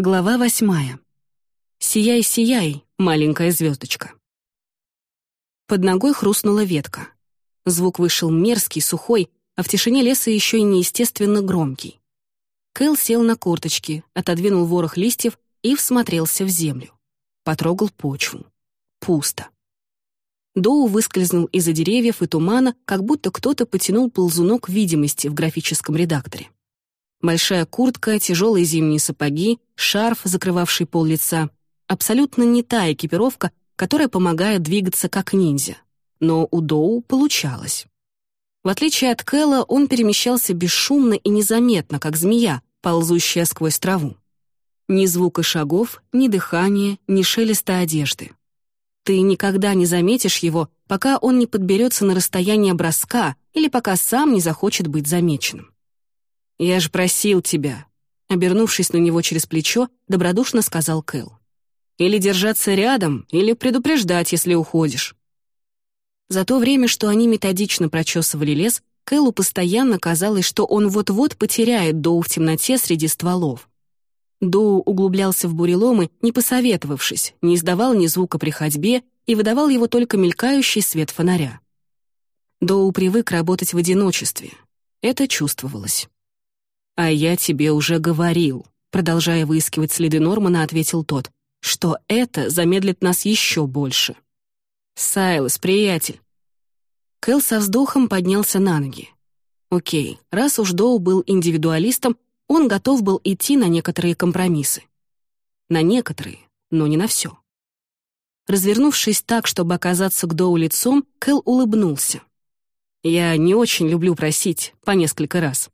Глава восьмая. «Сияй, сияй, маленькая звездочка». Под ногой хрустнула ветка. Звук вышел мерзкий, сухой, а в тишине леса еще и неестественно громкий. Кэл сел на корточки, отодвинул ворох листьев и всмотрелся в землю. Потрогал почву. Пусто. Доу выскользнул из-за деревьев и тумана, как будто кто-то потянул ползунок видимости в графическом редакторе. Большая куртка, тяжелые зимние сапоги, шарф, закрывавший пол лица. Абсолютно не та экипировка, которая помогает двигаться как ниндзя. Но у Доу получалось. В отличие от Кэлла, он перемещался бесшумно и незаметно, как змея, ползущая сквозь траву. Ни звука шагов, ни дыхания, ни шелеста одежды. Ты никогда не заметишь его, пока он не подберется на расстояние броска или пока сам не захочет быть замеченным. «Я же просил тебя», — обернувшись на него через плечо, добродушно сказал Кэл. «Или держаться рядом, или предупреждать, если уходишь». За то время, что они методично прочесывали лес, Кэлу постоянно казалось, что он вот-вот потеряет Доу в темноте среди стволов. Доу углублялся в буреломы, не посоветовавшись, не издавал ни звука при ходьбе и выдавал его только мелькающий свет фонаря. Доу привык работать в одиночестве. Это чувствовалось. «А я тебе уже говорил», продолжая выискивать следы Нормана, ответил тот, что это замедлит нас еще больше. «Сайлос, приятель». Кэл со вздохом поднялся на ноги. Окей, раз уж Доу был индивидуалистом, он готов был идти на некоторые компромиссы. На некоторые, но не на все. Развернувшись так, чтобы оказаться к Доу лицом, Кэл улыбнулся. «Я не очень люблю просить по несколько раз.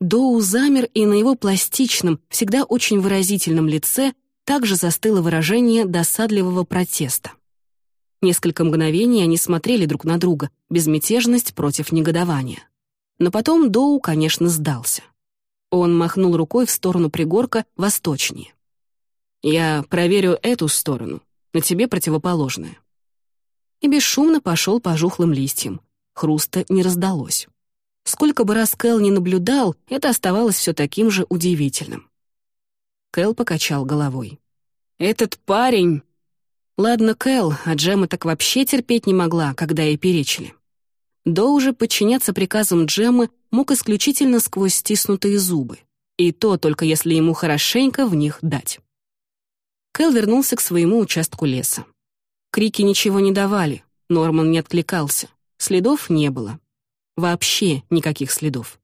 Доу замер, и на его пластичном, всегда очень выразительном лице также застыло выражение досадливого протеста. Несколько мгновений они смотрели друг на друга, безмятежность против негодования. Но потом Доу, конечно, сдался. Он махнул рукой в сторону пригорка восточнее. «Я проверю эту сторону, на тебе противоположное». И бесшумно пошел по жухлым листьям. Хруста не раздалось. Сколько бы раз Кэл не наблюдал, это оставалось все таким же удивительным. Кэл покачал головой. «Этот парень...» Ладно, Кэл, а Джема так вообще терпеть не могла, когда ей перечили. До уже подчиняться приказам Джеммы мог исключительно сквозь стиснутые зубы. И то только если ему хорошенько в них дать. Кэл вернулся к своему участку леса. Крики ничего не давали, Норман не откликался, следов не было. Вообще никаких следов.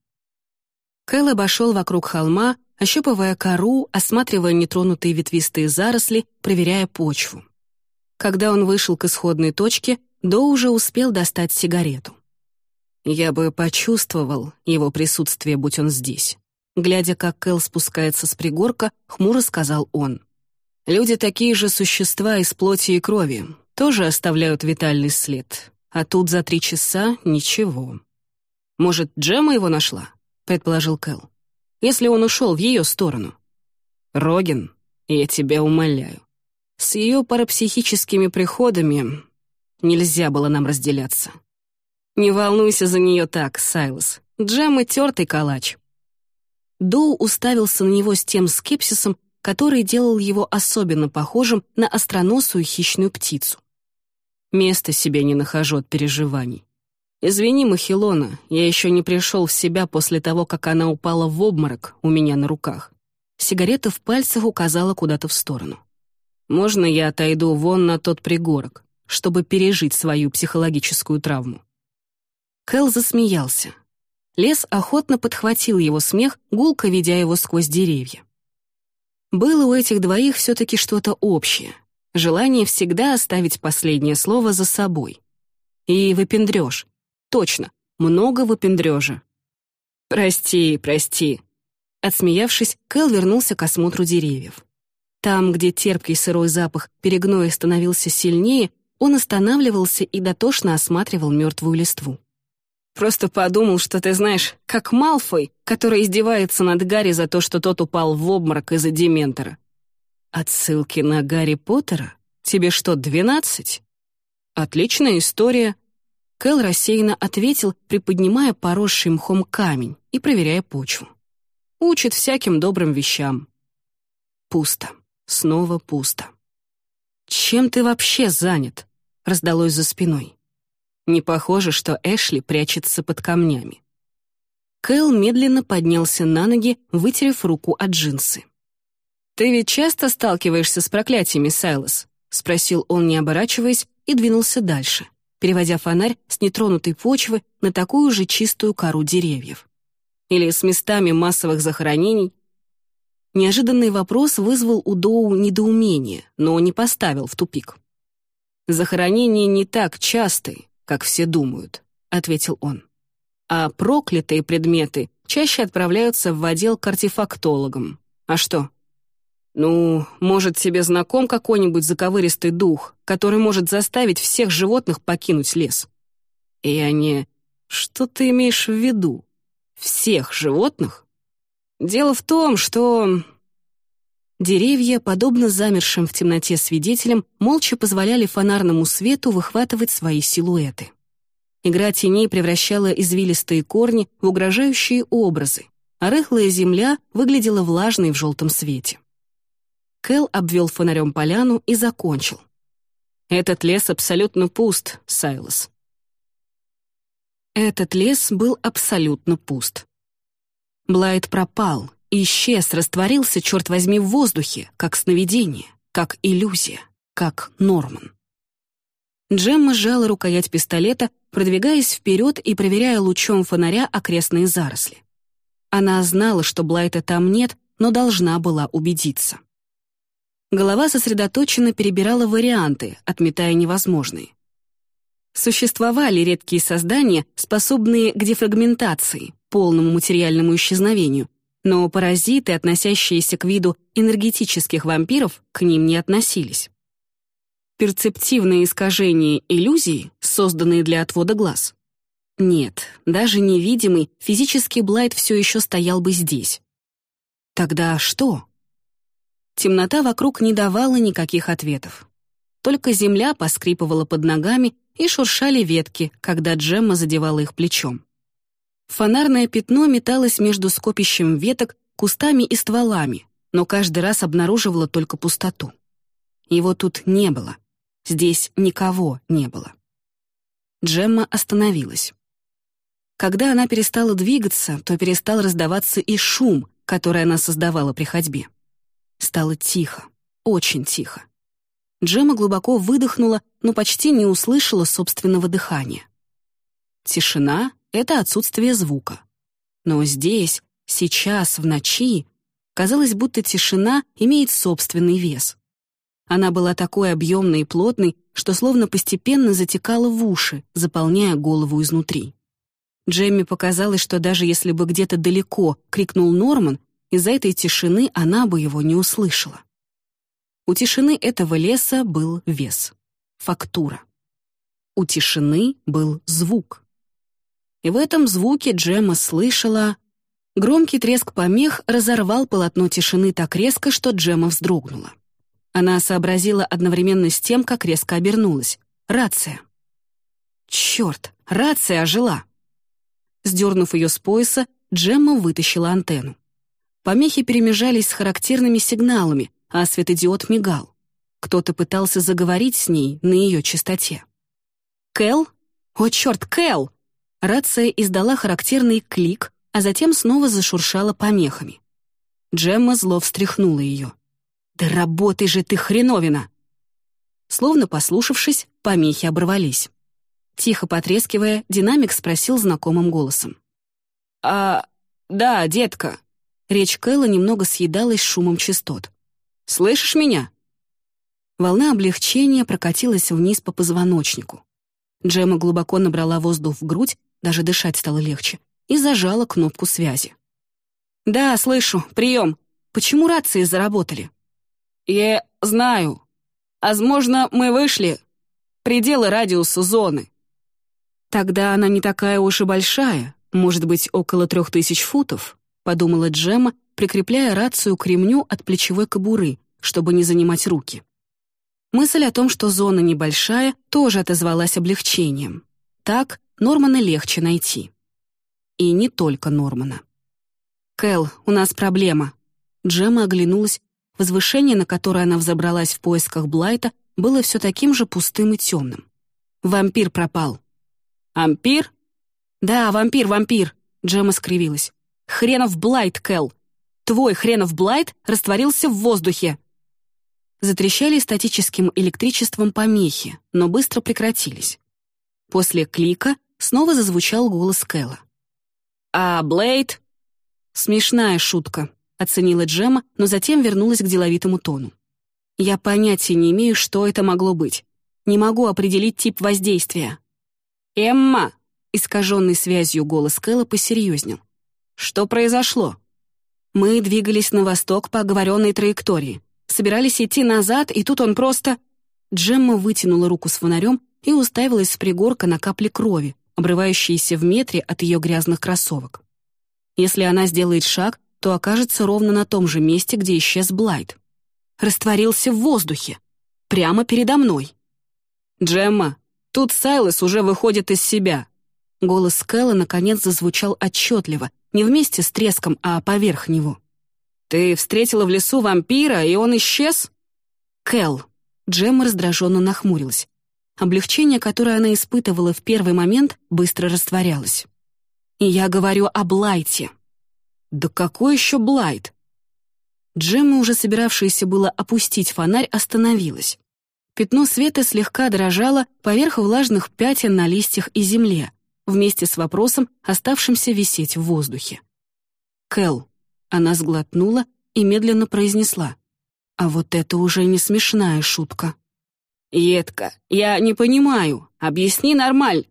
Кэл обошел вокруг холма, ощупывая кору, осматривая нетронутые ветвистые заросли, проверяя почву. Когда он вышел к исходной точке, До уже успел достать сигарету. Я бы почувствовал его присутствие, будь он здесь. Глядя, как Кэл спускается с пригорка, хмуро сказал он. «Люди такие же существа из плоти и крови, тоже оставляют витальный след. А тут за три часа ничего». «Может, Джема его нашла?» — предположил Кэл. «Если он ушел в ее сторону». «Рогин, я тебя умоляю. С ее парапсихическими приходами нельзя было нам разделяться. Не волнуйся за нее так, Сайлос. Джема — тертый калач». Доу уставился на него с тем скепсисом, который делал его особенно похожим на остроносую хищную птицу. Места себе не нахожу от переживаний. «Извини, Махилона, я еще не пришел в себя после того, как она упала в обморок у меня на руках». Сигарета в пальцах указала куда-то в сторону. «Можно я отойду вон на тот пригорок, чтобы пережить свою психологическую травму?» Кэл засмеялся. Лес охотно подхватил его смех, гулко ведя его сквозь деревья. Было у этих двоих все-таки что-то общее. Желание всегда оставить последнее слово за собой. И выпендрёж, точно, много выпендрежа. «Прости, прости». Отсмеявшись, Кэл вернулся к осмотру деревьев. Там, где терпкий сырой запах перегноя становился сильнее, он останавливался и дотошно осматривал мертвую листву. «Просто подумал, что ты знаешь, как Малфой, который издевается над Гарри за то, что тот упал в обморок из-за Дементора. Отсылки на Гарри Поттера? Тебе что, двенадцать?» «Отличная история», Кэл рассеянно ответил, приподнимая поросший мхом камень и проверяя почву. Учит всяким добрым вещам. Пусто. Снова пусто. «Чем ты вообще занят?» — раздалось за спиной. Не похоже, что Эшли прячется под камнями. Кэл медленно поднялся на ноги, вытерев руку от джинсы. «Ты ведь часто сталкиваешься с проклятиями, Сайлос?» — спросил он, не оборачиваясь, и двинулся дальше, переводя фонарь с нетронутой почвы на такую же чистую кору деревьев. Или с местами массовых захоронений. Неожиданный вопрос вызвал у Доу недоумение, но не поставил в тупик. «Захоронения не так часты, как все думают», — ответил он. «А проклятые предметы чаще отправляются в отдел к артефактологам. А что, «Ну, может, тебе знаком какой-нибудь заковыристый дух, который может заставить всех животных покинуть лес?» И они... «Что ты имеешь в виду? Всех животных?» «Дело в том, что...» Деревья, подобно замершим в темноте свидетелям, молча позволяли фонарному свету выхватывать свои силуэты. Игра теней превращала извилистые корни в угрожающие образы, а рыхлая земля выглядела влажной в желтом свете. Кэл обвел фонарем поляну и закончил. «Этот лес абсолютно пуст, Сайлос». Этот лес был абсолютно пуст. Блайт пропал, исчез, растворился, черт возьми, в воздухе, как сновидение, как иллюзия, как Норман. Джемма сжала рукоять пистолета, продвигаясь вперед и проверяя лучом фонаря окрестные заросли. Она знала, что Блайта там нет, но должна была убедиться. Голова сосредоточенно перебирала варианты, отметая невозможные. Существовали редкие создания, способные к дефрагментации, полному материальному исчезновению, но паразиты, относящиеся к виду энергетических вампиров, к ним не относились. Перцептивные искажения иллюзии, созданные для отвода глаз. Нет, даже невидимый физический Блайт все еще стоял бы здесь. Тогда что? Темнота вокруг не давала никаких ответов. Только земля поскрипывала под ногами и шуршали ветки, когда Джемма задевала их плечом. Фонарное пятно металось между скопищем веток, кустами и стволами, но каждый раз обнаруживало только пустоту. Его тут не было. Здесь никого не было. Джемма остановилась. Когда она перестала двигаться, то перестал раздаваться и шум, который она создавала при ходьбе. Стало тихо, очень тихо. Джема глубоко выдохнула, но почти не услышала собственного дыхания. Тишина — это отсутствие звука. Но здесь, сейчас, в ночи, казалось, будто тишина имеет собственный вес. Она была такой объемной и плотной, что словно постепенно затекала в уши, заполняя голову изнутри. Джемми показалось, что даже если бы где-то далеко крикнул Норман, из-за этой тишины она бы его не услышала. У тишины этого леса был вес, фактура. У тишины был звук. И в этом звуке Джема слышала... Громкий треск помех разорвал полотно тишины так резко, что Джема вздрогнула. Она сообразила одновременно с тем, как резко обернулась. Рация. Черт, рация ожила. Сдернув ее с пояса, Джемма вытащила антенну. Помехи перемежались с характерными сигналами, а светодиод мигал. Кто-то пытался заговорить с ней на ее частоте. «Кэл? О, черт, Кэл!» Рация издала характерный клик, а затем снова зашуршала помехами. Джемма зло встряхнула ее. «Да работай же ты, хреновина!» Словно послушавшись, помехи оборвались. Тихо потрескивая, динамик спросил знакомым голосом. «А, да, детка, Речь Кэлла немного съедалась шумом частот. «Слышишь меня?» Волна облегчения прокатилась вниз по позвоночнику. Джема глубоко набрала воздух в грудь, даже дышать стало легче, и зажала кнопку связи. «Да, слышу. Прием. Почему рации заработали?» «Я знаю. Возможно, мы вышли. Пределы радиуса зоны». «Тогда она не такая уж и большая, может быть, около трех тысяч футов», подумала Джемма, прикрепляя рацию к ремню от плечевой кобуры, чтобы не занимать руки. Мысль о том, что зона небольшая, тоже отозвалась облегчением. Так Нормана легче найти. И не только Нормана. «Кэл, у нас проблема». Джемма оглянулась, возвышение, на которое она взобралась в поисках Блайта, было все таким же пустым и темным. Вампир пропал. «Ампир?» «Да, вампир, вампир», — Джема скривилась. «Хренов Блайт, Кэл! Твой хренов Блайт растворился в воздухе!» Затрещали статическим электричеством помехи, но быстро прекратились. После клика снова зазвучал голос Кэлла. «А Блейд?» «Смешная шутка», — оценила Джема, но затем вернулась к деловитому тону. «Я понятия не имею, что это могло быть. Не могу определить тип воздействия». «Эмма!» — искаженный связью голос Кэлла посерьезнел. «Что произошло?» Мы двигались на восток по оговоренной траектории. Собирались идти назад, и тут он просто... Джемма вытянула руку с фонарем и уставилась с пригорка на капли крови, обрывающиеся в метре от ее грязных кроссовок. Если она сделает шаг, то окажется ровно на том же месте, где исчез Блайт. Растворился в воздухе. Прямо передо мной. «Джемма, тут Сайлос уже выходит из себя». Голос Кэлла наконец зазвучал отчетливо, не вместе с треском, а поверх него. «Ты встретила в лесу вампира, и он исчез?» «Кэл». Джемма раздраженно нахмурилась. Облегчение, которое она испытывала в первый момент, быстро растворялось. «И я говорю о Блайте». «Да какой еще Блайт?» Джемма, уже собиравшаяся было опустить фонарь, остановилась. Пятно света слегка дрожало поверх влажных пятен на листьях и земле, вместе с вопросом, оставшимся висеть в воздухе. «Кэл», — она сглотнула и медленно произнесла, «А вот это уже не смешная шутка». «Едка, я не понимаю. Объясни нормаль».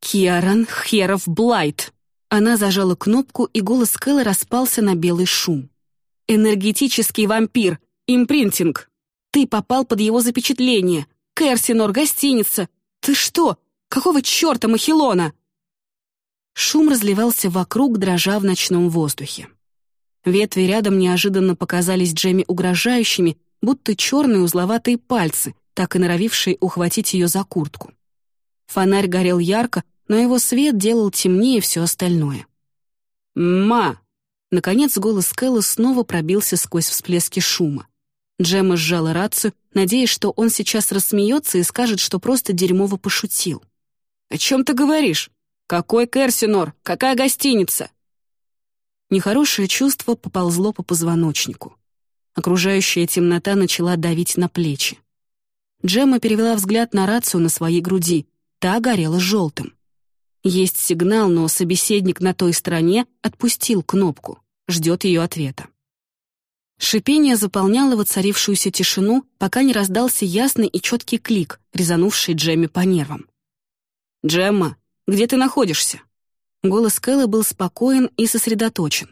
«Киаран Херов Блайт». Она зажала кнопку, и голос Кэлла распался на белый шум. «Энергетический вампир. Импринтинг. Ты попал под его запечатление. Керсинор, гостиница. Ты что? Какого черта, Махилона?» Шум разливался вокруг, дрожа в ночном воздухе. Ветви рядом неожиданно показались Джемми угрожающими, будто черные узловатые пальцы, так и норовивший ухватить ее за куртку. Фонарь горел ярко, но его свет делал темнее все остальное. «Ма!» Наконец голос Кэлла снова пробился сквозь всплески шума. Джемма сжала рацию, надеясь, что он сейчас рассмеется и скажет, что просто дерьмово пошутил. «О чем ты говоришь? Какой Керсинор? Какая гостиница?» Нехорошее чувство поползло по позвоночнику. Окружающая темнота начала давить на плечи. Джемма перевела взгляд на рацию на своей груди. Та горела желтым. Есть сигнал, но собеседник на той стороне отпустил кнопку. Ждет ее ответа. Шипение заполняло воцарившуюся тишину, пока не раздался ясный и четкий клик, резанувший Джемме по нервам. «Джемма, где ты находишься?» Голос Кэлла был спокоен и сосредоточен.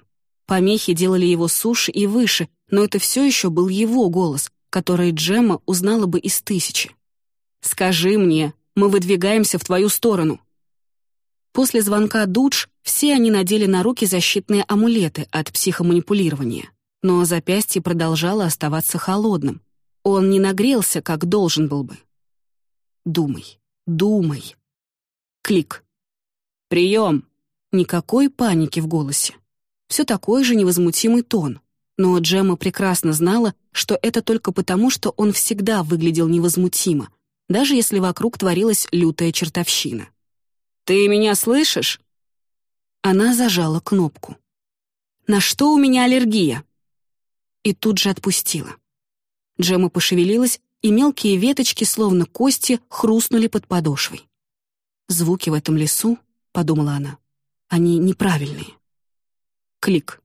Помехи делали его суше и выше, но это все еще был его голос, которые Джемма узнала бы из тысячи. «Скажи мне, мы выдвигаемся в твою сторону». После звонка Дудж все они надели на руки защитные амулеты от психоманипулирования, но запястье продолжало оставаться холодным. Он не нагрелся, как должен был бы. «Думай, думай». Клик. «Прием!» Никакой паники в голосе. Все такой же невозмутимый тон. Но Джемма прекрасно знала, что это только потому, что он всегда выглядел невозмутимо, даже если вокруг творилась лютая чертовщина. «Ты меня слышишь?» Она зажала кнопку. «На что у меня аллергия?» И тут же отпустила. Джемма пошевелилась, и мелкие веточки, словно кости, хрустнули под подошвой. «Звуки в этом лесу», — подумала она, — «они неправильные». Клик.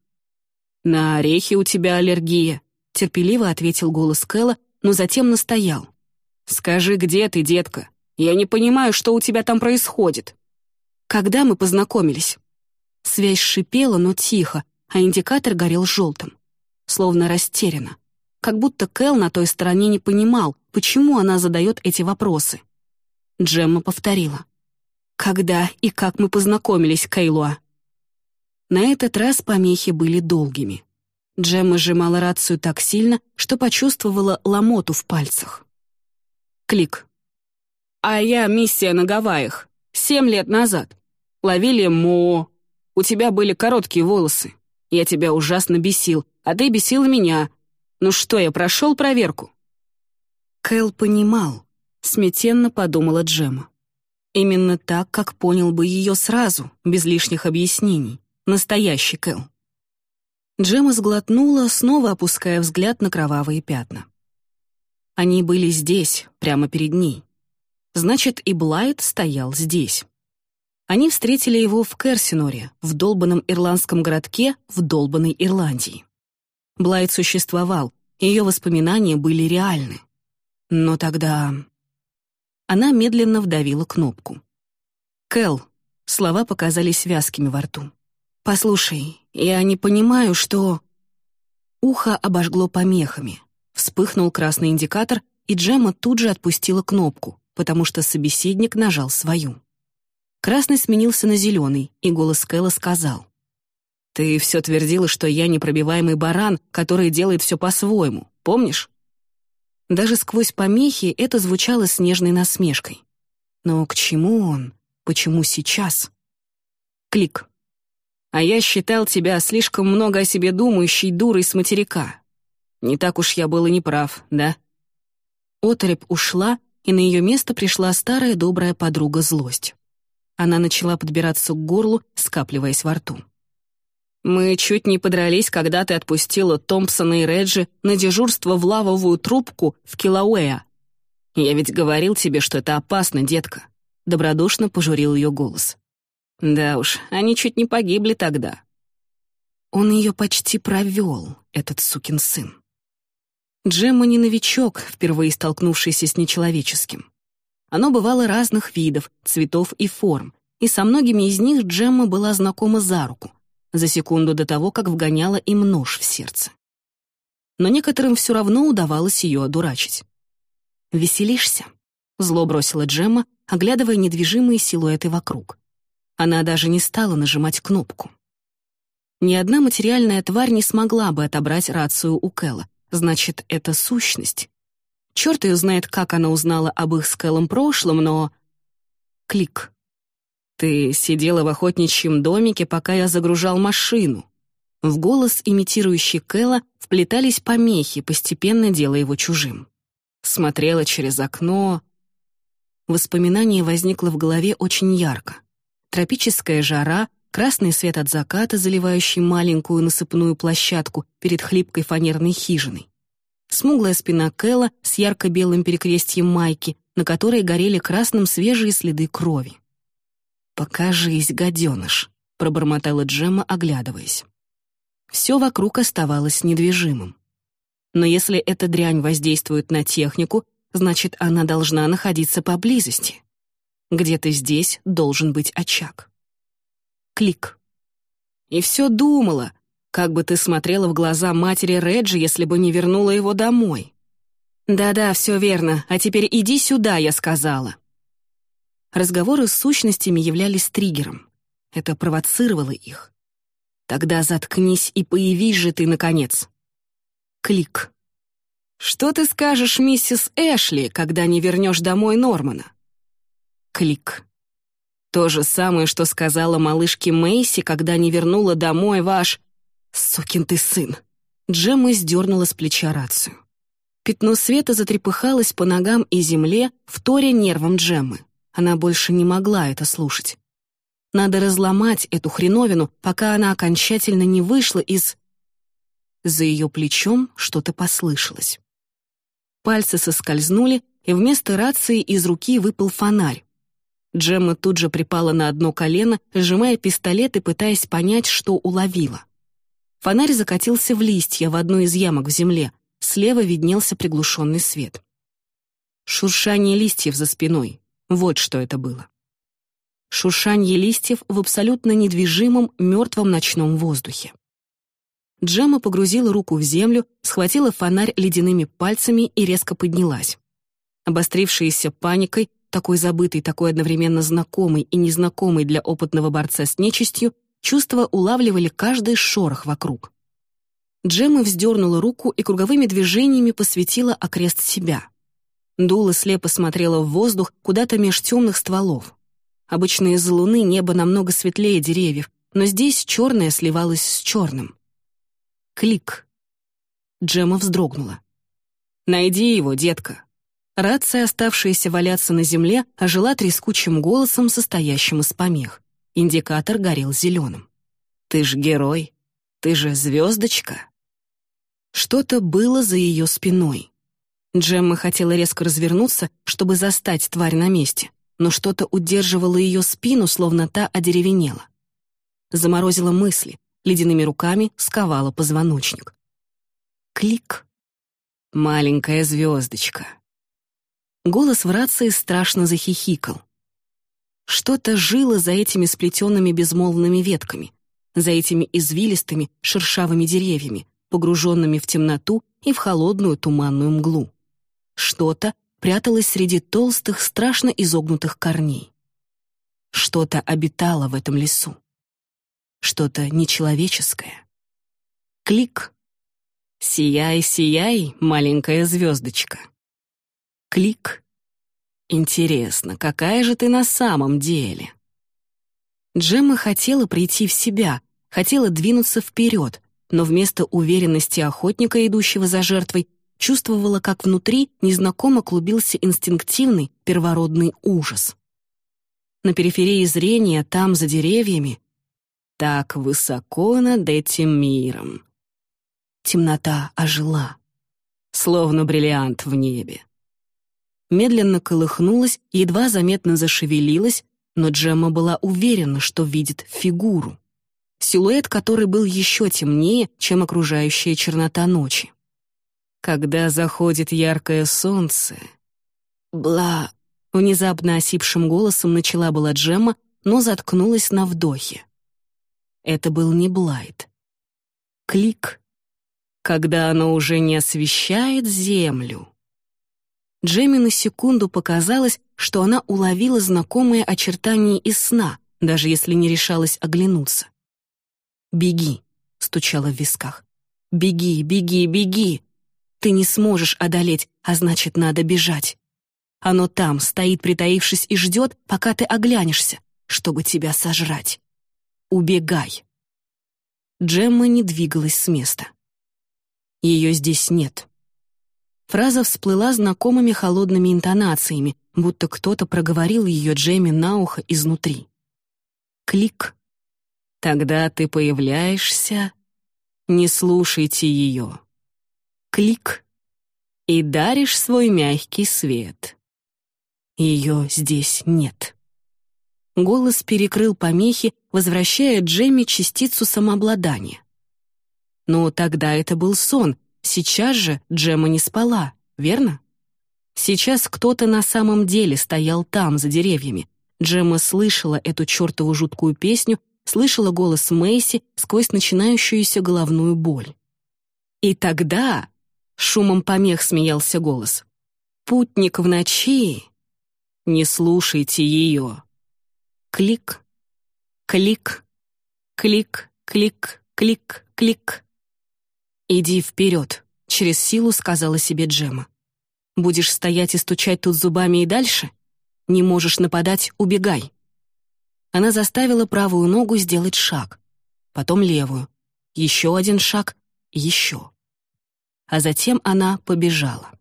«На орехи у тебя аллергия», — терпеливо ответил голос Кэлла, но затем настоял. «Скажи, где ты, детка? Я не понимаю, что у тебя там происходит». «Когда мы познакомились?» Связь шипела, но тихо, а индикатор горел желтым. Словно растеряно. Как будто Кэл на той стороне не понимал, почему она задает эти вопросы. Джемма повторила. «Когда и как мы познакомились, Кейлуа?» На этот раз помехи были долгими. Джемма сжимала рацию так сильно, что почувствовала ломоту в пальцах. Клик. «А я миссия на Гавайях. Семь лет назад. Ловили Мо. У тебя были короткие волосы. Я тебя ужасно бесил, а ты бесила меня. Ну что, я прошел проверку?» Кэл понимал, смятенно подумала Джема. Именно так, как понял бы ее сразу, без лишних объяснений. Настоящий Кэл. Джема сглотнула, снова опуская взгляд на кровавые пятна. Они были здесь, прямо перед ней. Значит, и Блайт стоял здесь. Они встретили его в Керсиноре, в долбанном ирландском городке в долбанной Ирландии. Блайт существовал, ее воспоминания были реальны. Но тогда... Она медленно вдавила кнопку. «Кэл», слова показались вязкими во рту. «Послушай, я не понимаю, что...» Ухо обожгло помехами. Вспыхнул красный индикатор, и Джема тут же отпустила кнопку, потому что собеседник нажал свою. Красный сменился на зеленый, и голос Кэлла сказал. «Ты все твердила, что я непробиваемый баран, который делает все по-своему, помнишь?» Даже сквозь помехи это звучало с нежной насмешкой. Но к чему он? Почему сейчас? Клик. «А я считал тебя слишком много о себе думающей дурой с материка. Не так уж я был и не прав, да?» Отореп ушла, и на ее место пришла старая добрая подруга злость. Она начала подбираться к горлу, скапливаясь во рту. «Мы чуть не подрались, когда ты отпустила Томпсона и Реджи на дежурство в лавовую трубку в Килауэа. Я ведь говорил тебе, что это опасно, детка», — добродушно пожурил ее голос. «Да уж, они чуть не погибли тогда». Он ее почти провел, этот сукин сын. Джемма не новичок, впервые столкнувшийся с нечеловеческим. Оно бывало разных видов, цветов и форм, и со многими из них Джемма была знакома за руку, за секунду до того, как вгоняла им нож в сердце. Но некоторым все равно удавалось ее одурачить. «Веселишься?» — зло бросила Джемма, оглядывая недвижимые силуэты вокруг. Она даже не стала нажимать кнопку. Ни одна материальная тварь не смогла бы отобрать рацию у Кэлла, значит, это сущность. Черт ее знает, как она узнала об их с Кэллом прошлом, но... Клик. «Ты сидела в охотничьем домике, пока я загружал машину». В голос, имитирующий Кэлла, вплетались помехи, постепенно делая его чужим. Смотрела через окно. Воспоминание возникло в голове очень ярко. Тропическая жара, красный свет от заката, заливающий маленькую насыпную площадку перед хлипкой фанерной хижиной. Смуглая спина Кэлла с ярко-белым перекрестьем майки, на которой горели красным свежие следы крови. «Покажись, гаденыш», — пробормотала Джемма, оглядываясь. Все вокруг оставалось недвижимым. Но если эта дрянь воздействует на технику, значит, она должна находиться поблизости. Где-то здесь должен быть очаг. Клик. И все думала, как бы ты смотрела в глаза матери Реджи, если бы не вернула его домой. Да-да, все верно, а теперь иди сюда, я сказала. Разговоры с сущностями являлись триггером. Это провоцировало их. Тогда заткнись и появись же ты, наконец. Клик. «Что ты скажешь, миссис Эшли, когда не вернешь домой Нормана?» Клик. То же самое, что сказала малышке Мэйси, когда не вернула домой ваш... Сукин ты сын. Джемма сдернула с плеча рацию. Пятно света затрепыхалось по ногам и земле, вторя нервам Джеммы. Она больше не могла это слушать. Надо разломать эту хреновину, пока она окончательно не вышла из... За ее плечом что-то послышалось. Пальцы соскользнули, и вместо рации из руки выпал фонарь. Джемма тут же припала на одно колено, сжимая пистолет и пытаясь понять, что уловила. Фонарь закатился в листья в одну из ямок в земле. Слева виднелся приглушенный свет. Шуршание листьев за спиной. Вот что это было. Шуршанье листьев в абсолютно недвижимом, мертвом ночном воздухе. Джема погрузила руку в землю, схватила фонарь ледяными пальцами и резко поднялась. Обострившаяся паникой, такой забытой, такой одновременно знакомой и незнакомой для опытного борца с нечистью, чувства улавливали каждый шорох вокруг. Джема вздернула руку и круговыми движениями посветила окрест себя. Дула слепо смотрела в воздух куда-то меж темных стволов. Обычно из-за луны небо намного светлее деревьев, но здесь черное сливалось с черным. Клик. Джема вздрогнула. «Найди его, детка». Рация, оставшаяся валяться на земле, ожила трескучим голосом, состоящим из помех. Индикатор горел зеленым. «Ты ж герой. Ты же звездочка». Что-то было за ее спиной. Джемма хотела резко развернуться, чтобы застать тварь на месте, но что-то удерживало ее спину, словно та одеревенела. Заморозила мысли, ледяными руками сковала позвоночник. Клик. Маленькая звездочка. Голос в рации страшно захихикал. Что-то жило за этими сплетенными безмолвными ветками, за этими извилистыми шершавыми деревьями, погруженными в темноту и в холодную туманную мглу. Что-то пряталось среди толстых, страшно изогнутых корней. Что-то обитало в этом лесу. Что-то нечеловеческое. Клик. «Сияй, сияй, маленькая звездочка». Клик. «Интересно, какая же ты на самом деле?» Джемма хотела прийти в себя, хотела двинуться вперед, но вместо уверенности охотника, идущего за жертвой, чувствовала, как внутри незнакомо клубился инстинктивный первородный ужас. На периферии зрения, там, за деревьями, так высоко над этим миром. Темнота ожила, словно бриллиант в небе. Медленно колыхнулась, едва заметно зашевелилась, но Джемма была уверена, что видит фигуру. Силуэт, который был еще темнее, чем окружающая чернота ночи. Когда заходит яркое солнце... Бла... Внезапно осипшим голосом начала была Джемма, но заткнулась на вдохе. Это был не Блайт. Клик. Когда оно уже не освещает землю. Джемме на секунду показалось, что она уловила знакомые очертания из сна, даже если не решалась оглянуться. «Беги», — стучала в висках. «Беги, беги, беги!» Ты не сможешь одолеть, а значит, надо бежать. Оно там, стоит притаившись и ждет, пока ты оглянешься, чтобы тебя сожрать. Убегай. Джемма не двигалась с места. Ее здесь нет. Фраза всплыла знакомыми холодными интонациями, будто кто-то проговорил ее Джемме на ухо изнутри. Клик. Тогда ты появляешься. Не слушайте ее клик, и даришь свой мягкий свет. Ее здесь нет. Голос перекрыл помехи, возвращая Джемми частицу самообладания. Но тогда это был сон, сейчас же Джемма не спала, верно? Сейчас кто-то на самом деле стоял там, за деревьями. Джемма слышала эту чертову жуткую песню, слышала голос Мэйси сквозь начинающуюся головную боль. И тогда Шумом помех смеялся голос. «Путник в ночи!» «Не слушайте ее!» Клик, клик, клик, клик, клик, клик. «Иди вперед», — через силу сказала себе Джема. «Будешь стоять и стучать тут зубами и дальше? Не можешь нападать — убегай». Она заставила правую ногу сделать шаг, потом левую, еще один шаг, еще а затем она побежала.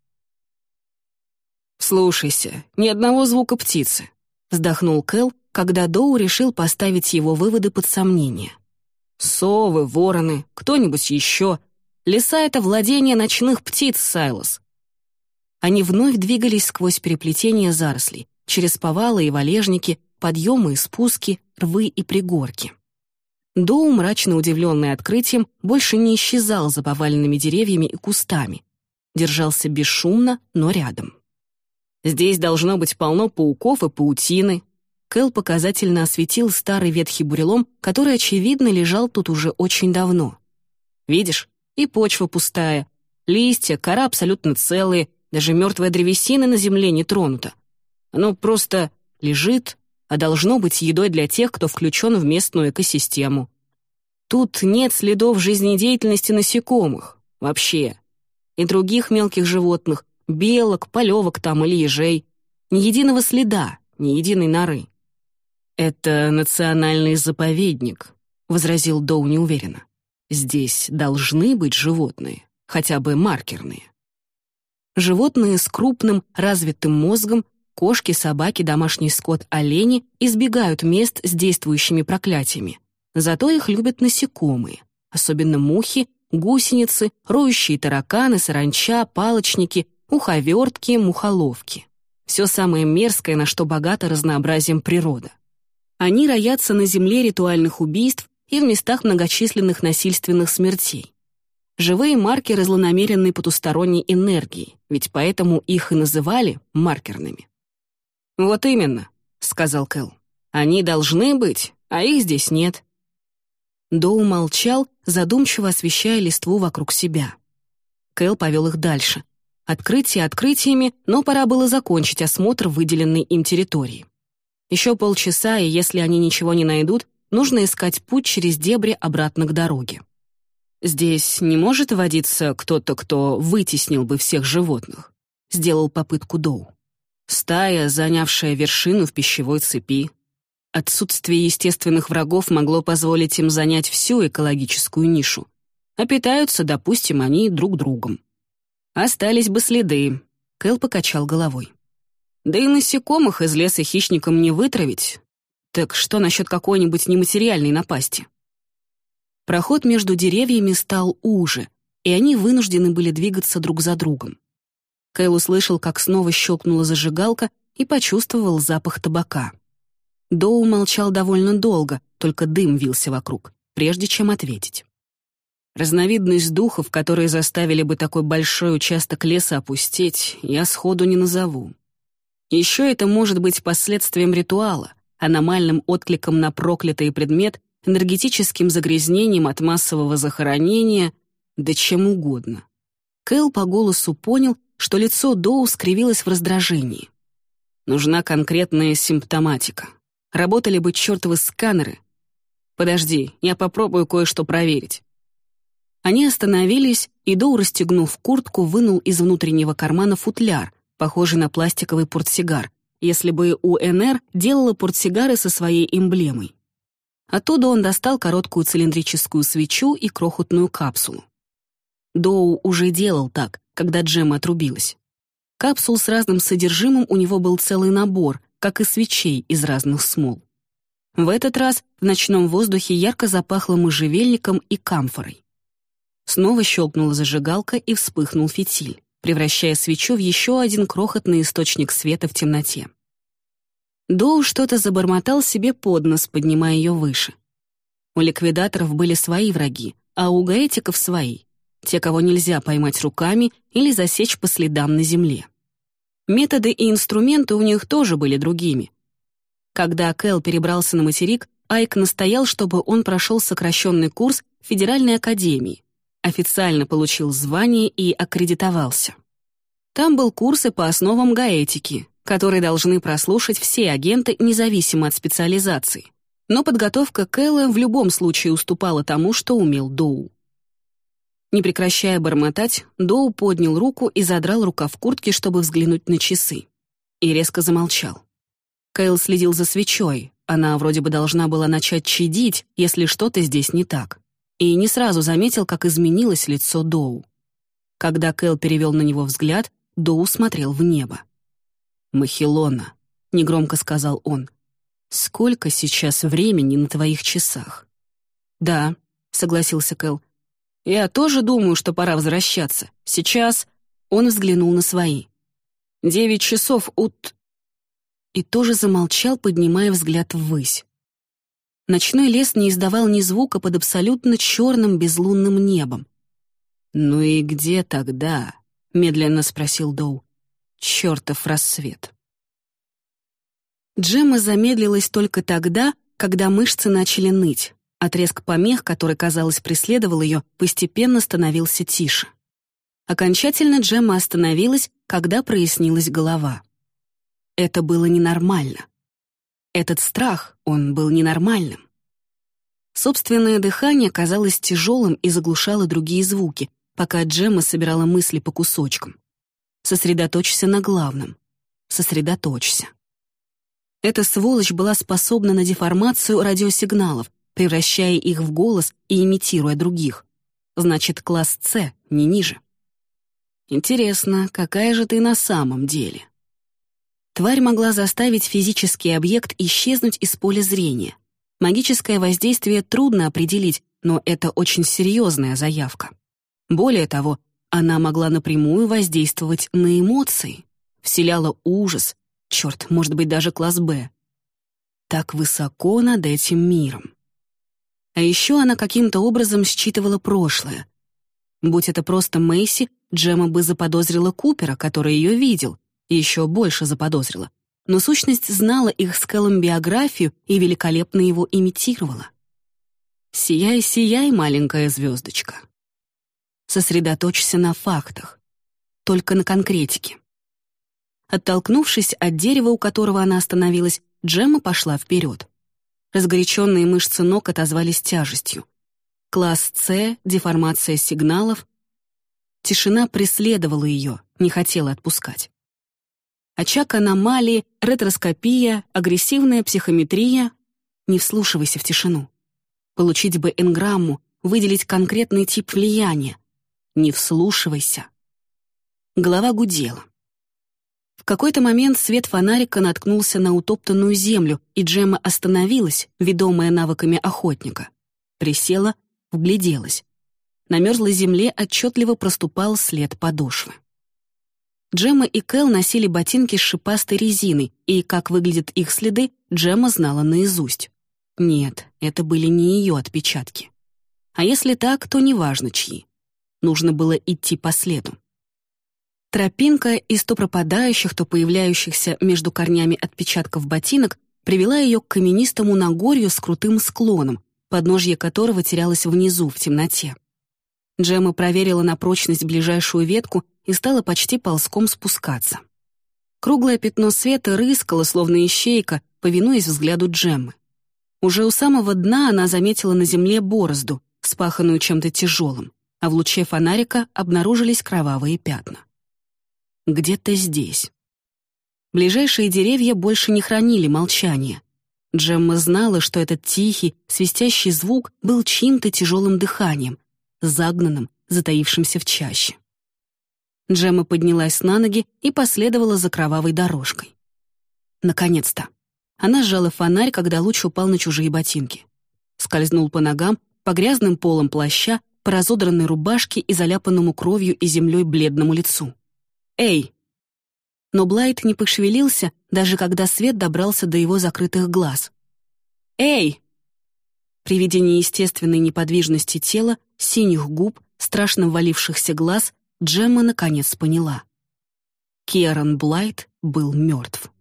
«Слушайся, ни одного звука птицы», — вздохнул Кэл, когда Доу решил поставить его выводы под сомнение. «Совы, вороны, кто-нибудь еще. Леса — это владение ночных птиц, Сайлос». Они вновь двигались сквозь переплетение зарослей, через повалы и валежники, подъемы и спуски, рвы и пригорки. Доу, мрачно удивленный открытием, больше не исчезал за поваленными деревьями и кустами. Держался бесшумно, но рядом. «Здесь должно быть полно пауков и паутины». Кэл показательно осветил старый ветхий бурелом, который, очевидно, лежал тут уже очень давно. «Видишь, и почва пустая, листья, кора абсолютно целые, даже мертвая древесина на земле не тронута. Оно просто лежит, а должно быть едой для тех, кто включен в местную экосистему. Тут нет следов жизнедеятельности насекомых, вообще. И других мелких животных, белок, полевок там или ежей. Ни единого следа, ни единой норы. «Это национальный заповедник», — возразил Доу неуверенно. «Здесь должны быть животные, хотя бы маркерные. Животные с крупным, развитым мозгом, кошки, собаки, домашний скот, олени избегают мест с действующими проклятиями. Зато их любят насекомые, особенно мухи, гусеницы, роющие тараканы, саранча, палочники, уховертки, мухоловки. Все самое мерзкое, на что богато разнообразием природа. Они роятся на земле ритуальных убийств и в местах многочисленных насильственных смертей. Живые маркеры злонамеренной потусторонней энергии, ведь поэтому их и называли маркерными. «Вот именно», — сказал Кэл. «Они должны быть, а их здесь нет». Доу молчал, задумчиво освещая листву вокруг себя. Кэл повел их дальше. Открытие открытиями, но пора было закончить осмотр выделенной им территории. Еще полчаса, и если они ничего не найдут, нужно искать путь через дебри обратно к дороге. «Здесь не может водиться кто-то, кто вытеснил бы всех животных», — сделал попытку Доу. «Стая, занявшая вершину в пищевой цепи, Отсутствие естественных врагов могло позволить им занять всю экологическую нишу. А питаются, допустим, они друг другом. Остались бы следы. Кэл покачал головой. Да и насекомых из леса хищникам не вытравить. Так что насчет какой-нибудь нематериальной напасти? Проход между деревьями стал уже, и они вынуждены были двигаться друг за другом. Кэл услышал, как снова щелкнула зажигалка и почувствовал запах табака. Доу молчал довольно долго, только дым вился вокруг, прежде чем ответить. Разновидность духов, которые заставили бы такой большой участок леса опустеть, я сходу не назову. Еще это может быть последствием ритуала, аномальным откликом на проклятый предмет, энергетическим загрязнением от массового захоронения, да чем угодно. Кэл по голосу понял, что лицо Доу скривилось в раздражении. Нужна конкретная симптоматика. Работали бы чертовы сканеры. Подожди, я попробую кое-что проверить. Они остановились, и Доу, расстегнув куртку, вынул из внутреннего кармана футляр, похожий на пластиковый портсигар, если бы УНР делала портсигары со своей эмблемой. Оттуда он достал короткую цилиндрическую свечу и крохотную капсулу. Доу уже делал так, когда Джема отрубилась. Капсул с разным содержимым у него был целый набор, как и свечей из разных смол. В этот раз в ночном воздухе ярко запахло можжевельником и камфорой. Снова щелкнула зажигалка и вспыхнул фитиль, превращая свечу в еще один крохотный источник света в темноте. Доу что-то забормотал себе под нос, поднимая ее выше. У ликвидаторов были свои враги, а у гаэтиков свои, те, кого нельзя поймать руками или засечь по следам на земле. Методы и инструменты у них тоже были другими. Когда Кэл перебрался на материк, Айк настоял, чтобы он прошел сокращенный курс Федеральной академии, официально получил звание и аккредитовался. Там был курсы по основам гаэтики, которые должны прослушать все агенты независимо от специализации. Но подготовка Кэлла в любом случае уступала тому, что умел Доу. Не прекращая бормотать, Доу поднял руку и задрал рукав куртки, чтобы взглянуть на часы. И резко замолчал. Кайл следил за свечой. Она вроде бы должна была начать чадить, если что-то здесь не так. И не сразу заметил, как изменилось лицо Доу. Когда Кэл перевел на него взгляд, Доу смотрел в небо. «Махилона», — негромко сказал он, — «сколько сейчас времени на твоих часах?» «Да», — согласился Кэл, я тоже думаю, что пора возвращаться. Сейчас он взглянул на свои. Девять часов ут... И тоже замолчал, поднимая взгляд ввысь. Ночной лес не издавал ни звука под абсолютно черным безлунным небом. «Ну и где тогда?» — медленно спросил Доу. «Чертов рассвет». Джемма замедлилась только тогда, когда мышцы начали ныть. Отрезк помех, который, казалось, преследовал ее, постепенно становился тише. Окончательно Джемма остановилась, когда прояснилась голова. Это было ненормально. Этот страх, он был ненормальным. Собственное дыхание казалось тяжелым и заглушало другие звуки, пока Джемма собирала мысли по кусочкам. Сосредоточься на главном. Сосредоточься. Эта сволочь была способна на деформацию радиосигналов, превращая их в голос и имитируя других. Значит, класс С, не ниже. Интересно, какая же ты на самом деле? Тварь могла заставить физический объект исчезнуть из поля зрения. Магическое воздействие трудно определить, но это очень серьезная заявка. Более того, она могла напрямую воздействовать на эмоции, вселяла ужас, черт, может быть, даже класс «Б». Так высоко над этим миром. А еще она каким-то образом считывала прошлое. Будь это просто Мэйси, Джема бы заподозрила Купера, который ее видел, еще больше заподозрила. Но сущность знала их с Кэллом биографию и великолепно его имитировала. «Сияй, сияй, маленькая звездочка». Сосредоточься на фактах, только на конкретике. Оттолкнувшись от дерева, у которого она остановилась, Джемма пошла вперед. Разгоряченные мышцы ног отозвались тяжестью. Класс С, деформация сигналов. Тишина преследовала ее, не хотела отпускать. Очаг аномалии, ретроскопия, агрессивная психометрия. Не вслушивайся в тишину. Получить бы энграмму, выделить конкретный тип влияния. Не вслушивайся. Голова гудела. В какой-то момент свет фонарика наткнулся на утоптанную землю, и Джемма остановилась, ведомая навыками охотника. Присела, вгляделась. На мерзлой земле отчетливо проступал след подошвы. Джемма и Кэл носили ботинки с шипастой резиной, и как выглядят их следы, Джемма знала наизусть. Нет, это были не ее отпечатки. А если так, то неважно чьи. Нужно было идти по следу. Тропинка из то пропадающих, то появляющихся между корнями отпечатков ботинок привела ее к каменистому Нагорью с крутым склоном, подножье которого терялось внизу, в темноте. Джемма проверила на прочность ближайшую ветку и стала почти ползком спускаться. Круглое пятно света рыскало, словно ищейка, повинуясь взгляду Джеммы. Уже у самого дна она заметила на земле борозду, спаханную чем-то тяжелым, а в луче фонарика обнаружились кровавые пятна где-то здесь. Ближайшие деревья больше не хранили молчания. Джемма знала, что этот тихий, свистящий звук был чьим-то тяжелым дыханием, загнанным, затаившимся в чаще. Джемма поднялась на ноги и последовала за кровавой дорожкой. Наконец-то. Она сжала фонарь, когда луч упал на чужие ботинки. Скользнул по ногам, по грязным полам плаща, по разодранной рубашке и заляпанному кровью и землей бледному лицу. «Эй!» Но Блайт не пошевелился, даже когда свет добрался до его закрытых глаз. «Эй!» При виде неестественной неподвижности тела, синих губ, страшно валившихся глаз, Джемма наконец поняла. Киарон Блайт был мертв.